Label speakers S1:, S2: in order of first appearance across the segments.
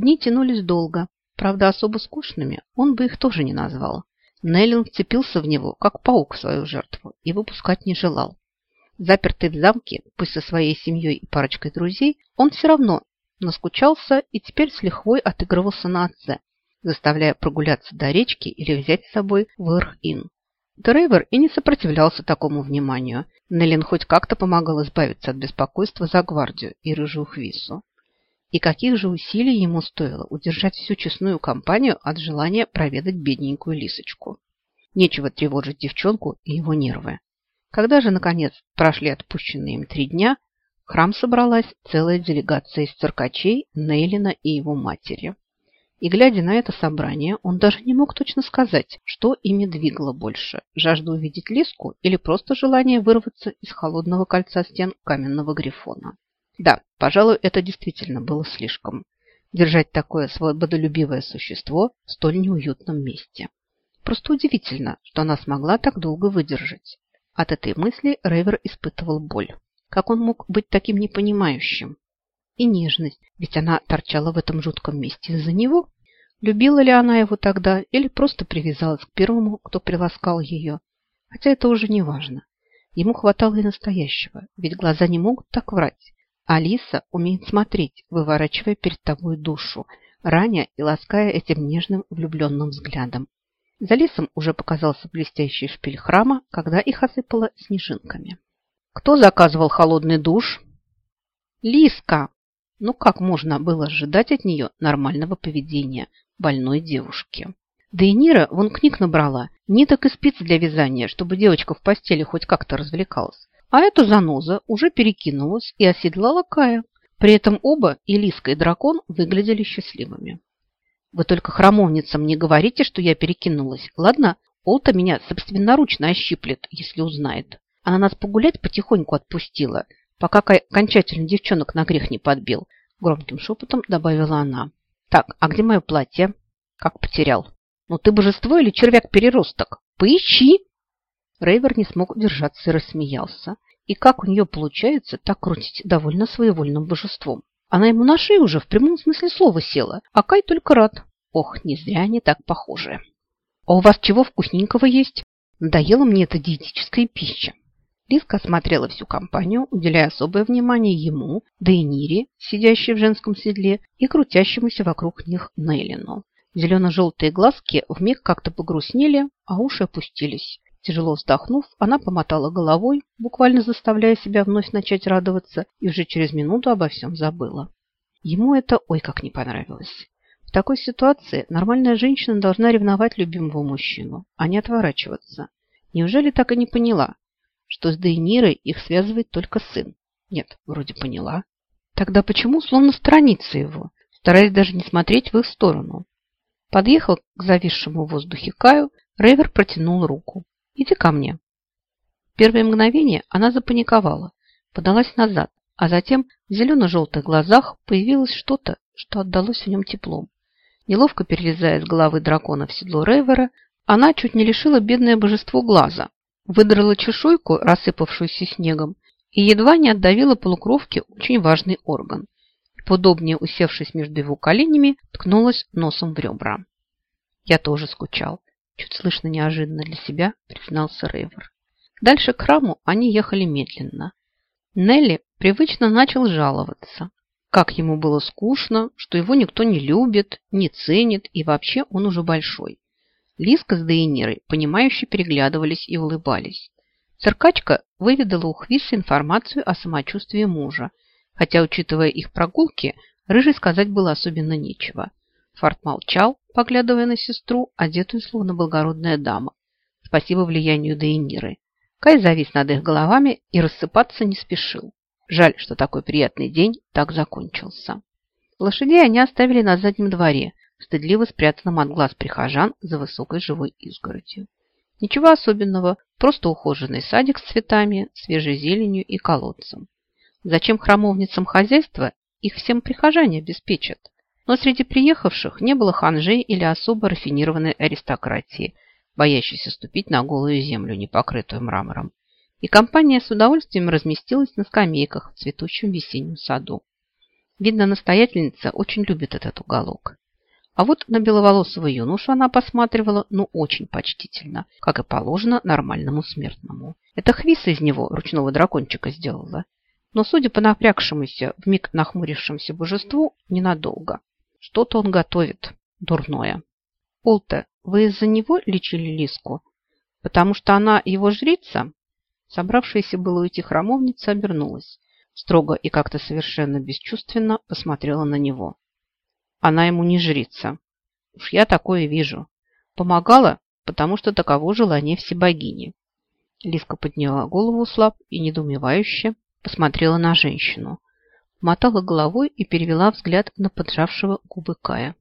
S1: Дни тянулись долго. Правда, особо скучными он бы их тоже не назвал. Нейлин вцепился в него, как паук в свою жертву, и выпускать не желал. Запертый в замке, пусть со своей семьей и парочкой друзей, он все равно наскучался и теперь с лихвой отыгрывался на отце, заставляя прогуляться до речки или взять с собой в Ирх-Ин. Дрейвер и не сопротивлялся такому вниманию. Неллин хоть как-то помогал избавиться от беспокойства за гвардию и рыжую хвису. И каких же усилий ему стоило удержать всю честную компанию от желания проведать бедненькую лисочку. Нечего тревожить девчонку и его нервы. Когда же, наконец, прошли отпущенные им три дня, в храм собралась целая делегация из циркачей, Нейлина и его матери. И, глядя на это собрание, он даже не мог точно сказать, что ими двигало больше – жажда увидеть Лиску или просто желание вырваться из холодного кольца стен каменного грифона. Да, пожалуй, это действительно было слишком. Держать такое свободолюбивое существо в столь неуютном месте. Просто удивительно, что она смогла так долго выдержать. От этой мысли Рейвер испытывал боль. Как он мог быть таким непонимающим? И нежность, ведь она торчала в этом жутком месте из-за него. Любила ли она его тогда или просто привязалась к первому, кто приласкал ее? Хотя это уже не важно. Ему хватало и настоящего, ведь глаза не могут так врать. Алиса умеет смотреть, выворачивая перед тобой душу, раня и лаская этим нежным влюбленным взглядом. За лесом уже показался блестящий шпиль храма, когда их осыпало снежинками. Кто заказывал холодный душ? Лиска! Ну как можно было ожидать от нее нормального поведения больной девушки? Да и Нира вон книг набрала, ниток и спиц для вязания, чтобы девочка в постели хоть как-то развлекалась. А эта заноза уже перекинулась и оседлала Кая. При этом оба, и Лиска, и дракон, выглядели счастливыми. Вы только храмовницам не говорите, что я перекинулась, ладно? Олта меня собственноручно ощиплет, если узнает. Она нас погулять потихоньку отпустила, пока окончательно девчонок на грех не подбил. Громким шепотом добавила она. Так, а где мое платье? Как потерял? Ну ты божество или червяк-переросток? Поищи! Рейвер не смог удержаться и рассмеялся. И как у нее получается так крутить довольно своевольным божеством? Она ему на шею уже в прямом смысле слова села, а Кай только рад. Ох, не зря они так похожи. А у вас чего вкусненького есть? Надоела мне эта диетическая пища. Лизка осмотрела всю компанию, уделяя особое внимание ему, да и Нире, сидящей в женском седле, и крутящемуся вокруг них Нейлину. Зелено-желтые глазки вмиг как-то погрустнели, а уши опустились. Тяжело вздохнув, она помотала головой, буквально заставляя себя вновь начать радоваться, и уже через минуту обо всем забыла. Ему это ой как не понравилось. В такой ситуации нормальная женщина должна ревновать любимого мужчину, а не отворачиваться. Неужели так и не поняла, что с Дейнирой их связывает только сын? Нет, вроде поняла. Тогда почему словно сторонится его, стараясь даже не смотреть в их сторону? Подъехал к зависшему в воздухе Каю, Рейвер протянул руку. Иди ко мне. В первое мгновение она запаниковала, подалась назад, а затем в зелено-желтых глазах появилось что-то, что отдалось в нем теплом. Неловко перелезая с головы дракона в седло Рейвера, она чуть не лишила бедное божество глаза, выдрала чешуйку, рассыпавшуюся снегом, и едва не отдавила полукровке очень важный орган. Подобнее усевшись между его коленями, ткнулась носом в ребра. Я тоже скучал. Чуть слышно неожиданно для себя признался Рейвер. Дальше к храму они ехали медленно. Нелли привычно начал жаловаться. Как ему было скучно, что его никто не любит, не ценит и вообще он уже большой. Лиска с Дейнирой, понимающе переглядывались и улыбались. Циркачка выведала у Хвиса информацию о самочувствии мужа, хотя, учитывая их прогулки, Рыжей сказать было особенно нечего. Фарт молчал, поглядывая на сестру, одетую словно благородная дама. Спасибо влиянию Дейниры. Кай завис над их головами и рассыпаться не спешил. Жаль, что такой приятный день так закончился. Лошадей они оставили на заднем дворе, стыдливо спрятанном от глаз прихожан за высокой живой изгородью. Ничего особенного, просто ухоженный садик с цветами, свежей зеленью и колодцем. Зачем храмовницам хозяйства, их всем прихожане обеспечат. Но среди приехавших не было ханжей или особо рафинированной аристократии, боящейся ступить на голую землю, не покрытую мрамором. И компания с удовольствием разместилась на скамейках в цветущем весеннем саду. Видно, настоятельница очень любит этот уголок. А вот на беловолосого юношу она посматривала, ну, очень почтительно, как и положено нормальному смертному. Это Хвиса из него ручного дракончика сделала. Но, судя по напрягшемуся, вмиг нахмурившемуся божеству, ненадолго. Что-то он готовит. Дурное. Олта, вы из-за него лечили Лиску? Потому что она его жрица? Собравшаяся было уйти храмовница обернулась. Строго и как-то совершенно бесчувственно посмотрела на него. Она ему не жрица. Уж я такое вижу. Помогала, потому что таково желание всебогини. Лиска подняла голову слаб и недоумевающе посмотрела на женщину. Мотала головой и перевела взгляд на поджавшего губы Кая.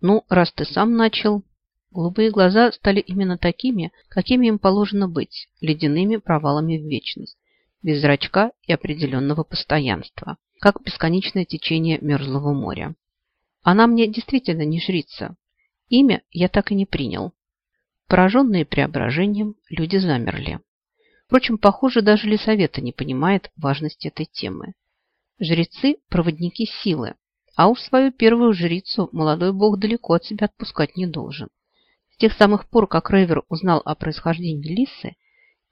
S1: «Ну, раз ты сам начал...» Голубые глаза стали именно такими, какими им положено быть, ледяными провалами в вечность, без зрачка и определенного постоянства, как бесконечное течение мерзлого моря. Она мне действительно не жрица. Имя я так и не принял. Пораженные преображением, люди замерли. Впрочем, похоже, даже Лисовета не понимает важности этой темы. Жрецы – проводники силы, а уж свою первую жрицу молодой бог далеко от себя отпускать не должен. С тех самых пор, как Рейвер узнал о происхождении Лисы,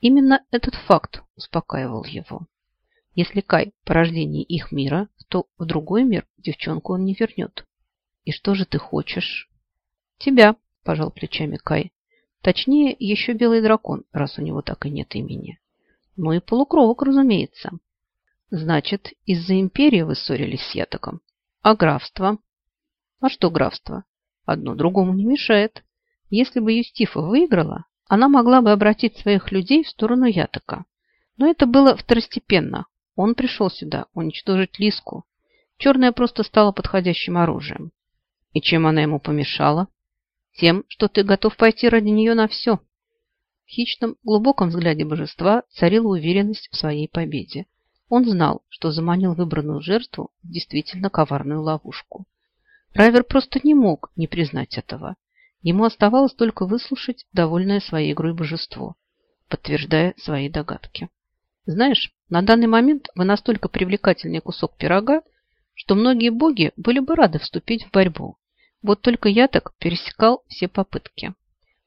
S1: именно этот факт успокаивал его. Если Кай – порождение их мира, то в другой мир девчонку он не вернет. И что же ты хочешь? Тебя, пожал плечами Кай. Точнее, еще белый дракон, раз у него так и нет имени. Ну и полукровок, разумеется. Значит, из-за империи вы ссорились с Ятоком. А графство? А что графство? Одно другому не мешает. Если бы Юстифа выиграла, она могла бы обратить своих людей в сторону Ятока. Но это было второстепенно. Он пришел сюда уничтожить Лиску. Черная просто стала подходящим оружием. И чем она ему помешала? Тем, что ты готов пойти ради нее на все. В хищном, глубоком взгляде божества царила уверенность в своей победе. Он знал, что заманил выбранную жертву в действительно коварную ловушку. Райвер просто не мог не признать этого. Ему оставалось только выслушать довольное своей игрой божество, подтверждая свои догадки. Знаешь, на данный момент вы настолько привлекательный кусок пирога, что многие боги были бы рады вступить в борьбу. Вот только я так пересекал все попытки.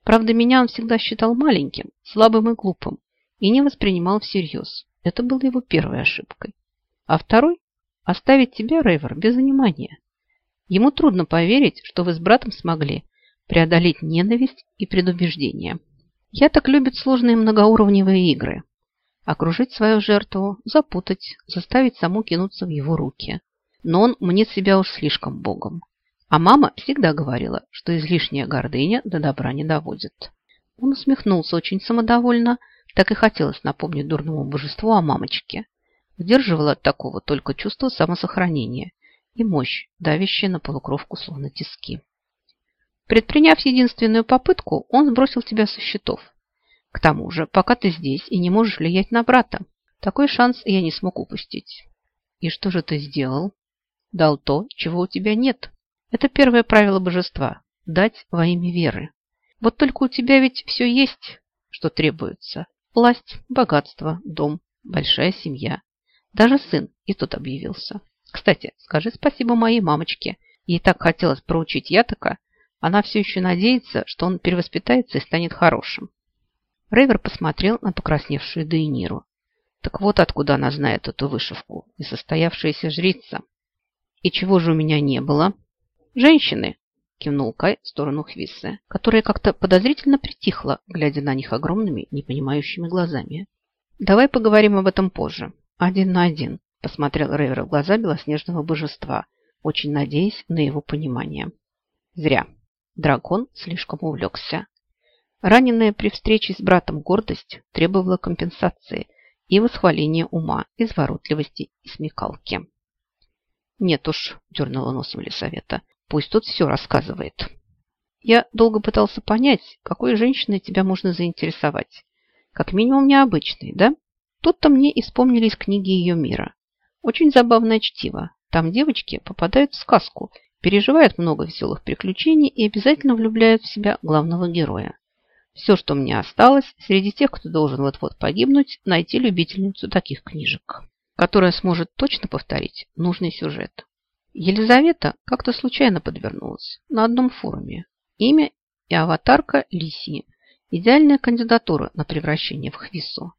S1: Правда, меня он всегда считал маленьким, слабым и глупым и не воспринимал всерьез. Это было его первой ошибкой. А второй – оставить тебя, Рейвер, без внимания. Ему трудно поверить, что вы с братом смогли преодолеть ненависть и предубеждение. Я так любит сложные многоуровневые игры. Окружить свою жертву, запутать, заставить саму кинуться в его руки. Но он мнит себя уж слишком богом. А мама всегда говорила, что излишняя гордыня до добра не доводит. Он усмехнулся очень самодовольно, так и хотелось напомнить дурному божеству о мамочке. Удерживала от такого только чувство самосохранения и мощь, давящая на полукровку словно тиски. Предприняв единственную попытку, он сбросил тебя со счетов. К тому же, пока ты здесь и не можешь влиять на брата, такой шанс я не смог упустить. И что же ты сделал? Дал то, чего у тебя нет. Это первое правило божества – дать во имя веры. Вот только у тебя ведь все есть, что требуется. Власть, богатство, дом, большая семья. Даже сын и тот объявился. Кстати, скажи спасибо моей мамочке. Ей так хотелось проучить Ятака. Она все еще надеется, что он перевоспитается и станет хорошим. Рейвер посмотрел на покрасневшую Дейниру. Так вот откуда она знает эту вышивку. Несостоявшаяся жрица. И чего же у меня не было? «Женщины!» – кивнул Кай в сторону Хвиссы, которая как-то подозрительно притихла, глядя на них огромными, непонимающими глазами. «Давай поговорим об этом позже. Один на один», – посмотрел Рейвер в глаза белоснежного божества, очень надеясь на его понимание. Зря. Дракон слишком увлекся. Раненая при встрече с братом гордость требовала компенсации и восхваления ума, изворотливости и смекалки. «Нет уж», – дернула носом Лисавета, Пусть тут все рассказывает. Я долго пытался понять, какой женщиной тебя можно заинтересовать. Как минимум необычной, да? Тут-то мне и вспомнились книги ее мира. Очень забавное чтиво. Там девочки попадают в сказку, переживают много веселых приключений и обязательно влюбляют в себя главного героя. Все, что мне осталось, среди тех, кто должен вот-вот погибнуть, найти любительницу таких книжек. которая сможет точно повторить нужный сюжет. Елизавета как-то случайно подвернулась на одном форуме. Имя и аватарка Лисии. Идеальная кандидатура на превращение в Хвису.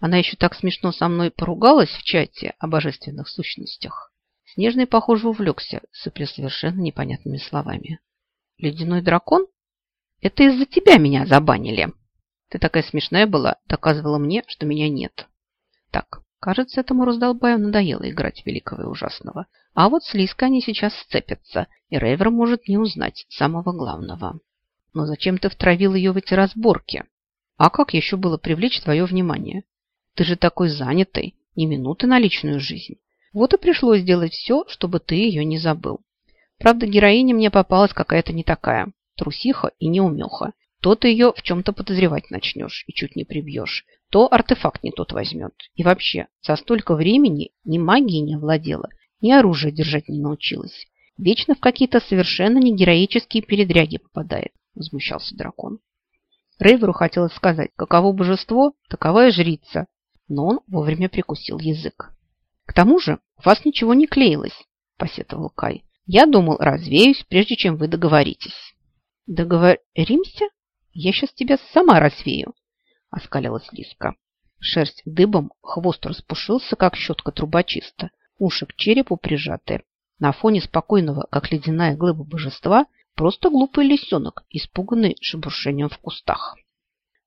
S1: Она еще так смешно со мной поругалась в чате о божественных сущностях. Снежный, похоже, увлекся, сыпля совершенно непонятными словами. «Ледяной дракон? Это из-за тебя меня забанили!» Ты такая смешная была, доказывала мне, что меня нет. Так, кажется, этому раздолбаю надоело играть великого и ужасного. А вот с Лиской они сейчас сцепятся, и Рейвер может не узнать самого главного. Но зачем ты втравил ее в эти разборки? А как еще было привлечь твое внимание? Ты же такой занятый, ни минуты на личную жизнь. Вот и пришлось сделать все, чтобы ты ее не забыл. Правда, героиня мне попалась какая-то не такая. Трусиха и неумеха. То ты ее в чем-то подозревать начнешь и чуть не прибьешь, то артефакт не тот возьмет. И вообще, за столько времени ни магией не владела, ни оружие держать не научилась. Вечно в какие-то совершенно не героические передряги попадает, возмущался дракон. Рейверу хотелось сказать, каково божество, таковая жрица, но он вовремя прикусил язык. К тому же у вас ничего не клеилось, посетовал Кай. Я думал, развеюсь, прежде чем вы договоритесь. Договоримся? Я сейчас тебя сама развею, оскалилась Лиска. Шерсть дыбом, хвост распушился, как щетка трубочиста, уши к черепу прижаты. На фоне спокойного, как ледяная глыба божества, просто глупый лисенок, испуганный шебуршением в кустах.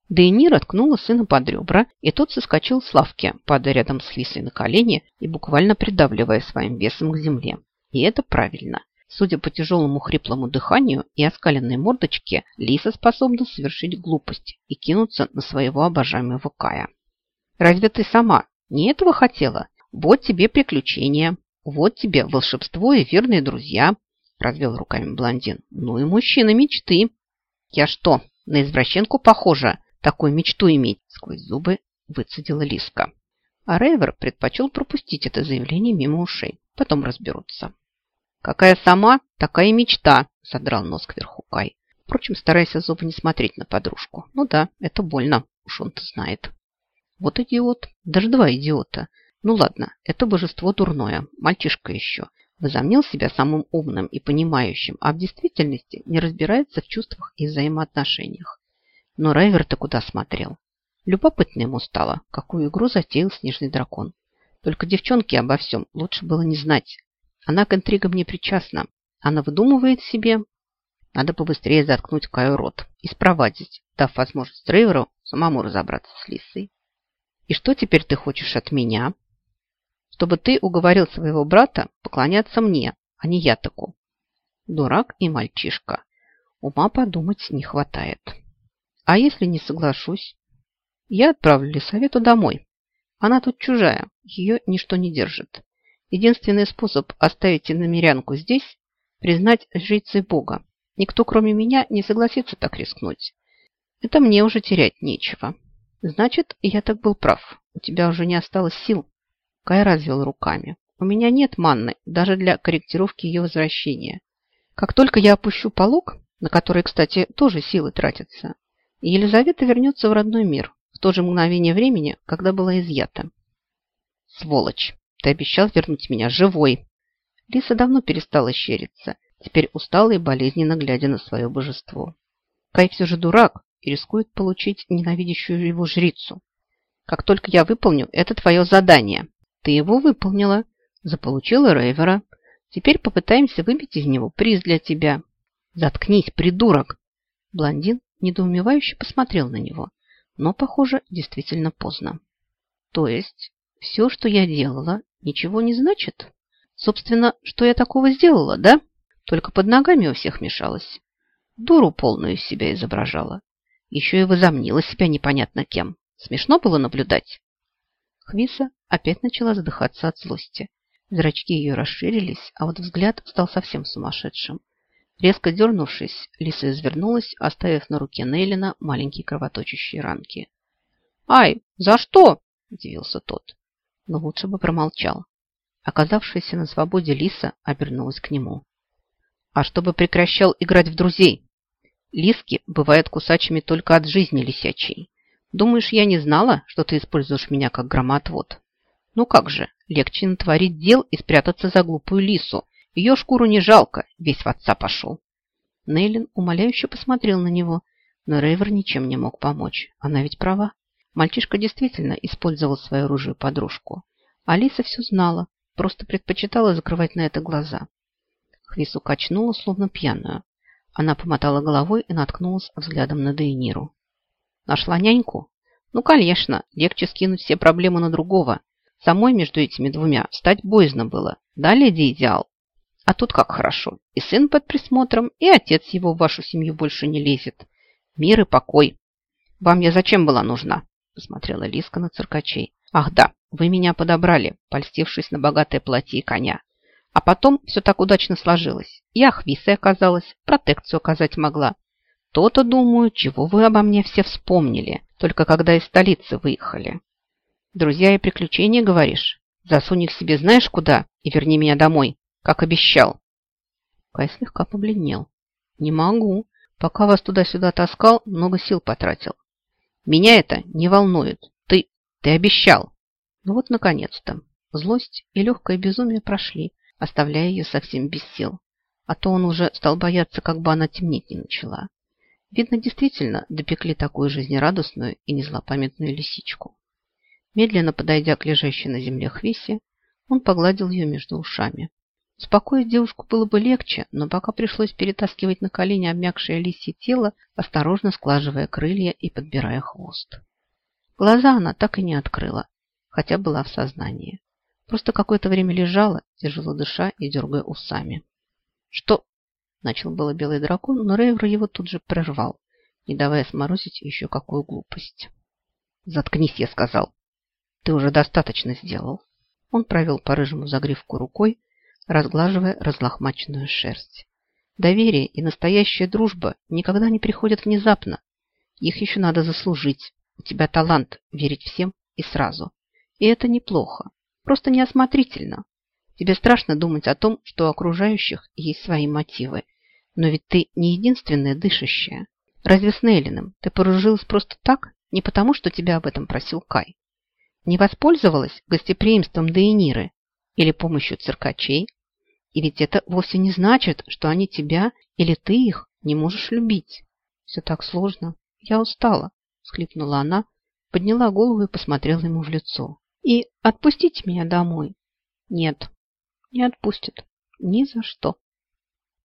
S1: Дейнира ткнула сына под ребра, и тот соскочил с лавки, падая рядом с Лисой на колени и буквально придавливая своим весом к земле. И это правильно. Судя по тяжелому хриплому дыханию и оскаленной мордочке, Лиса способна совершить глупость и кинуться на своего обожаемого Кая. «Разве ты сама не этого хотела? Вот тебе приключения, вот тебе волшебство и верные друзья», развел руками блондин. «Ну и мужчина мечты». «Я что, на извращенку похожа? Такую мечту иметь?» сквозь зубы выцедила Лиска. А Рейвер предпочел пропустить это заявление мимо ушей. Потом разберутся. «Какая сама, такая мечта», – задрал нос кверху Кай. Впрочем, стараясь особо не смотреть на подружку. Ну да, это больно, уж он-то знает. Вот идиот, даже два идиота. Ну ладно, это божество дурное, мальчишка еще. Возомнил себя самым умным и понимающим, а в действительности не разбирается в чувствах и взаимоотношениях. Но Райвер-то куда смотрел? Любопытно ему стало, какую игру затеял снежный дракон. Только девчонке обо всем лучше было не знать, она к интригам не причастна. Она выдумывает себе. Надо побыстрее заткнуть Каю рот и спровадить, дав возможность Рейверу самому разобраться с Лисой. И что теперь ты хочешь от меня? Чтобы ты уговорил своего брата поклоняться мне, а не я таку. Дурак и мальчишка. Ума подумать не хватает. А если не соглашусь? Я отправлю Лисавету домой. Она тут чужая, ее ничто не держит. Единственный способ оставить иномерянку здесь – признать жрицей Бога. Никто, кроме меня, не согласится так рискнуть. Это мне уже терять нечего. Значит, я так был прав. У тебя уже не осталось сил. Кай развел руками. У меня нет манны, даже для корректировки ее возвращения. Как только я опущу полог, на который, кстати, тоже силы тратятся, Елизавета вернется в родной мир в то же мгновение времени, когда была изъята. Сволочь! Ты обещал вернуть меня живой. Лиса давно перестала щериться, теперь устала и болезненно глядя на свое божество. Кай все же дурак и рискует получить ненавидящую его жрицу. Как только я выполню, это твое задание. Ты его выполнила, заполучила Рейвера. Теперь попытаемся выбить из него приз для тебя. Заткнись, придурок! Блондин недоумевающе посмотрел на него, но, похоже, действительно поздно. То есть все, что я делала, ничего не значит? Собственно, что я такого сделала, да? Только под ногами у всех мешалась. Дуру полную из себя изображала. Еще и возомнила себя непонятно кем. Смешно было наблюдать. Хвиса опять начала задыхаться от злости. Зрачки ее расширились, а вот взгляд стал совсем сумасшедшим. Резко дернувшись, Лиса извернулась, оставив на руке Нейлина маленькие кровоточащие ранки. «Ай, за что?» – удивился тот но лучше бы промолчал. Оказавшаяся на свободе Лиса обернулась к нему. «А чтобы прекращал играть в друзей? Лиски бывают кусачими только от жизни лисячей. Думаешь, я не знала, что ты используешь меня как громоотвод? Ну как же, легче натворить дел и спрятаться за глупую лису. Ее шкуру не жалко, весь в отца пошел. Нейлин умоляюще посмотрел на него, но Рейвер ничем не мог помочь. Она ведь права. Мальчишка действительно использовал свою оружие подружку. Алиса все знала, просто предпочитала закрывать на это глаза. Хвису качнула, словно пьяную. Она помотала головой и наткнулась взглядом на Дейниру. Нашла няньку? Ну, конечно, легче скинуть все проблемы на другого. Самой между этими двумя встать боязно было. Да, леди Идеал? А тут как хорошо. И сын под присмотром, и отец его в вашу семью больше не лезет. Мир и покой. Вам я зачем была нужна? Посмотрела Лиска на циркачей. Ах да, вы меня подобрали, польстившись на богатое платье и коня. А потом все так удачно сложилось. Я ахвисой оказалась, протекцию оказать могла. То-то, думаю, чего вы обо мне все вспомнили, только когда из столицы выехали. Друзья и приключения, говоришь? Засунь их себе знаешь куда и верни меня домой, как обещал. Кай слегка побледнел. Не могу. Пока вас туда-сюда таскал, много сил потратил. Меня это не волнует. Ты, ты обещал. Ну вот, наконец-то. Злость и легкое безумие прошли, оставляя ее совсем без сил. А то он уже стал бояться, как бы она темнеть не начала. Видно, действительно допекли такую жизнерадостную и незлопамятную лисичку. Медленно подойдя к лежащей на земле Хвисе, он погладил ее между ушами. Успокоить девушку было бы легче, но пока пришлось перетаскивать на колени обмякшее лисье тело, осторожно склаживая крылья и подбирая хвост. Глаза она так и не открыла, хотя была в сознании. Просто какое-то время лежала, тяжело дыша и дергая усами. «Что?» – начал было белый дракон, но Рейвер его тут же прервал, не давая сморозить еще какую глупость. «Заткнись», – я сказал. Ты уже достаточно сделал. Он провел по рыжему загривку рукой, разглаживая разлохмаченную шерсть. Доверие и настоящая дружба никогда не приходят внезапно. Их еще надо заслужить. У тебя талант верить всем и сразу. И это неплохо. Просто неосмотрительно. Тебе страшно думать о том, что у окружающих есть свои мотивы. Но ведь ты не единственная дышащая. Разве с Нейлином ты пооружилась просто так? Не потому, что тебя об этом просил Кай. Не воспользовалась гостеприимством Дейниры или помощью циркачей? И ведь это вовсе не значит, что они тебя или ты их не можешь любить. Все так сложно. Я устала, схлипнула она, подняла голову и посмотрела ему в лицо. И отпустите меня домой. Нет, не отпустит. Ни за что.